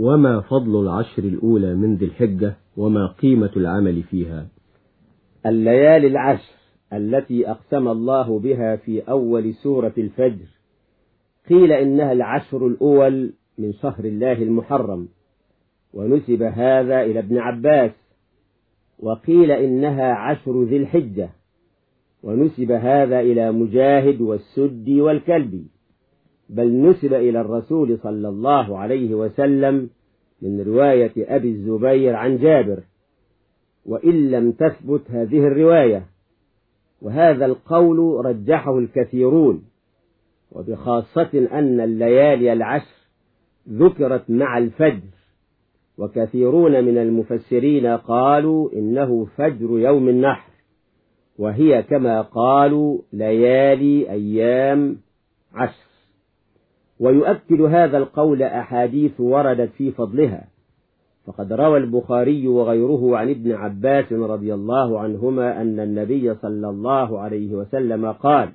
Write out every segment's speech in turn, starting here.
وما فضل العشر الأولى من ذي الحجة وما قيمة العمل فيها. الليالي العشر التي أقسم الله بها في أول سورة الفجر. قيل إنها العشر الأول من شهر الله المحرم. ونسب هذا إلى ابن عباس. وقيل إنها عشر ذي الحجة. ونسب هذا إلى مجاهد والسدي والكلبي. بل نسب إلى الرسول صلى الله عليه وسلم من رواية أبي الزبير عن جابر وإن لم تثبت هذه الرواية. وهذا القول رجحه الكثيرون وبخاصة أن الليالي العشر ذكرت مع الفجر وكثيرون من المفسرين قالوا إنه فجر يوم النحر وهي كما قالوا ليالي أيام عشر. ويؤكد هذا القول أحاديث وردت في فضلها. فقد روى البخاري وغيره عن ابن عباس رضي الله عنهما أن النبي صلى الله عليه وسلم قال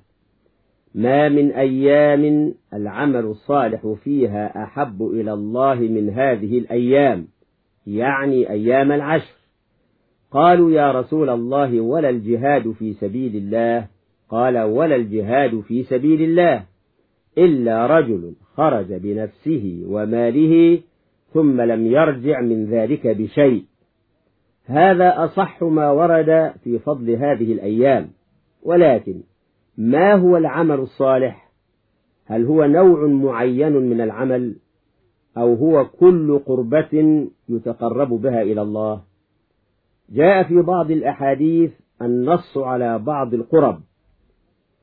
ما من أيام العمل الصالح فيها أحب إلى الله من هذه الأيام يعني أيام العشر. قالوا يا رسول الله ولا الجهاد في سبيل الله؟ قال ولا الجهاد في سبيل الله. إلا رجل خرج بنفسه وماله ثم لم يرجع من ذلك بشيء. هذا أصح ما ورد في فضل هذه الأيام. ولكن ما هو العمل الصالح؟ هل هو نوع معين من العمل؟ أو هو كل قربة يتقرب بها إلى الله؟ جاء في بعض الأحاديث النص على بعض القرب.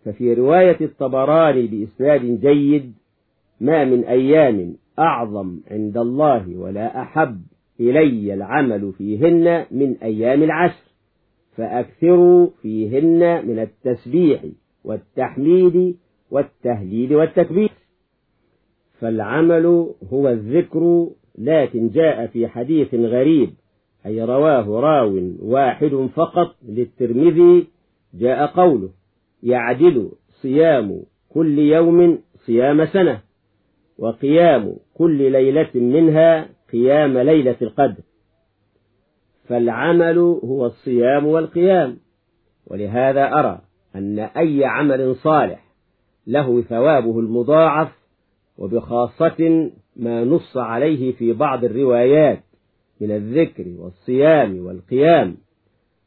ففي رواية الطبراني بإسناد جيد ما من أيام أعظم عند الله ولا أحب إلي العمل فيهن من أيام العشر فأكثروا فيهن من التسبيح والتحميد والتهليل والتكبير. فالعمل هو الذكر لكن جاء في حديث غريب أي رواه راو واحد فقط للترمذي جاء قوله يعدل صيام كل يوم صيام سنة وقيام كل ليلة منها قيام ليلة القدر. فالعمل هو الصيام والقيام. ولهذا أرى أن أي عمل صالح له ثوابه المضاعف وبخاصة ما نص عليه في بعض الروايات من الذكر والصيام والقيام.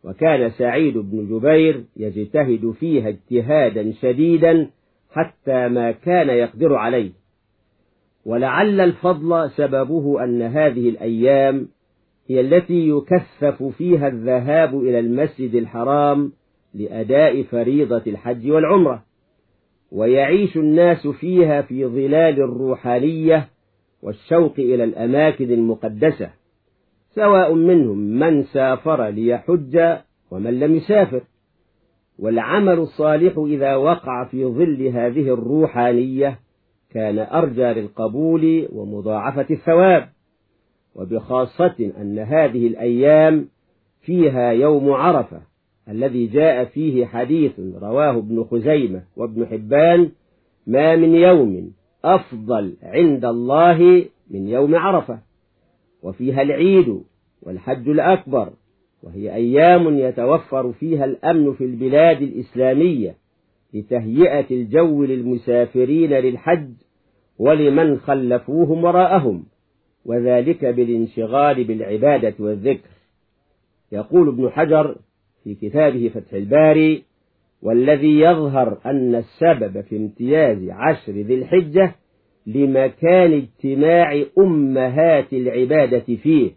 وكان سعيد بن جبير يجتهد فيها اجتهادا شديدا حتى ما كان يقدر عليه. ولعل الفضل سببه أن هذه الأيام هي التي يكثف فيها الذهاب إلى المسجد الحرام لأداء فريضة الحج والعمرة. ويعيش الناس فيها في ظلال الروحانية والشوق إلى الأماكن المقدسة. سواء منهم من سافر ليحج ومن لم يسافر. والعمل الصالح إذا وقع في ظل هذه الروحانية كان أرجى للقبول ومضاعفة الثواب. وبخاصة أن هذه الأيام فيها يوم عرفة الذي جاء فيه حديث رواه ابن خزيمة وابن حبان ما من يوم أفضل عند الله من يوم عرفة. وفيها العيد والحج الأكبر وهي أيام يتوفر فيها الأمن في البلاد الإسلامية لتهيئة الجو للمسافرين للحج ولمن خلفوهم وراءهم وذلك بالانشغال بالعبادة والذكر. يقول ابن حجر في كتابه فتح الباري والذي يظهر أن السبب في امتياز عشر ذي الحجة لمكان اجتماع أمهات العبادة فيه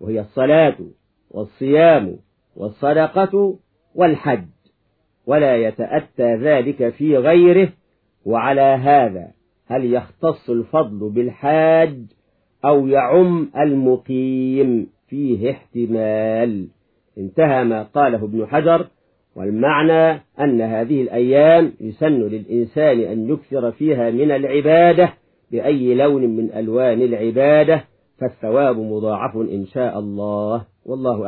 وهي الصلاة والصيام والصدقة والحج ولا يتأتى ذلك في غيره وعلى هذا هل يختص الفضل بالحاج أو يعم المقيم؟ فيه احتمال. انتهى ما قاله ابن حجر والمعنى أن هذه الأيام يسن للإنسان أن يكثر فيها من العبادة بأي لون من ألوان العبادة فالثواب مضاعف إن شاء الله. والله أعلم.